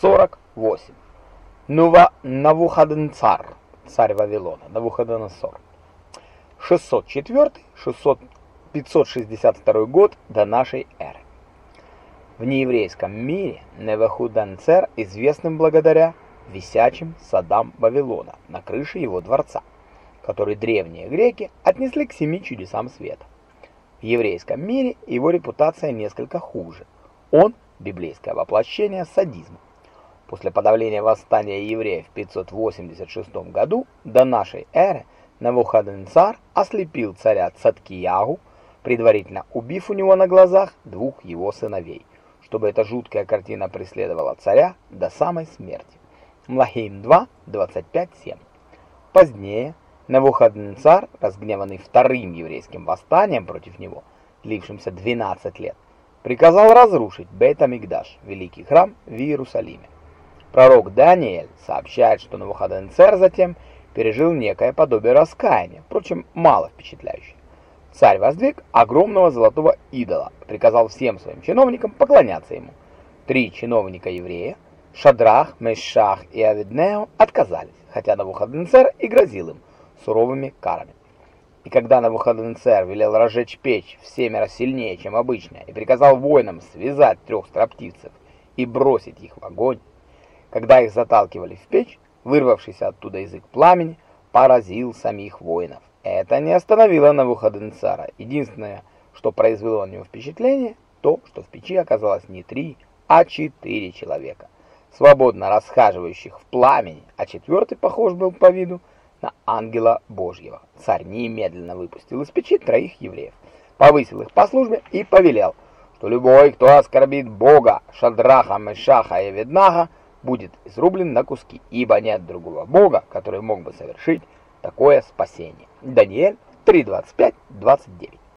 48. Нува Навуходонцар, царь Вавилона, Навуходоносор. 604-562 год до нашей эры. В нееврейском мире Навуходонцар известным благодаря висячим садам Вавилона на крыше его дворца, который древние греки отнесли к семи чудесам света. В еврейском мире его репутация несколько хуже. Он – библейское воплощение садизма. После подавления восстания евреев в 586 году до нашей эры Навуходоносор ослепил царя Цадкиягу, предварительно убив у него на глазах двух его сыновей, чтобы эта жуткая картина преследовала царя до самой смерти. Млахим 2, 25.7. Позднее Навуходоносор, разгневанный вторым еврейским восстанием против него, длившимся 12 лет, приказал разрушить Бейт-Амикдаш, великий храм в Иерусалиме. Пророк Даниэль сообщает, что Навуходоносор затем пережил некое подобие раскаяния, впрочем, мало впечатляющее. Царь воздвиг огромного золотого идола, приказал всем своим чиновникам поклоняться ему. Три чиновника-еврея, Шадрах, Мешах и Авиднео, отказались, хотя Навуходоносор и грозил им суровыми карами. И когда Навуходоносор велел разжечь печь в семеро сильнее, чем обычно, и приказал воинам связать трех строптивцев и бросить их в огонь, когда их заталкивали в печь, вырвавшийся оттуда язык пламени поразил самих воинов. Это не остановило Навуходоносора. Единственное, что произвело на него впечатление, то, что в печи оказалось не три, а четыре человека, свободно расхаживающих в пламени, а четвертый похож был по виду на ангела Божьего. Царь немедленно выпустил из печи троих евреев, повысил их по службе и повелел, что любой, кто оскорбит Бога, Шадраха, Мешаха и Веднаха, будет изрублен на куски, ибо нет другого Бога, который мог бы совершить такое спасение. Даниэль 3.25-29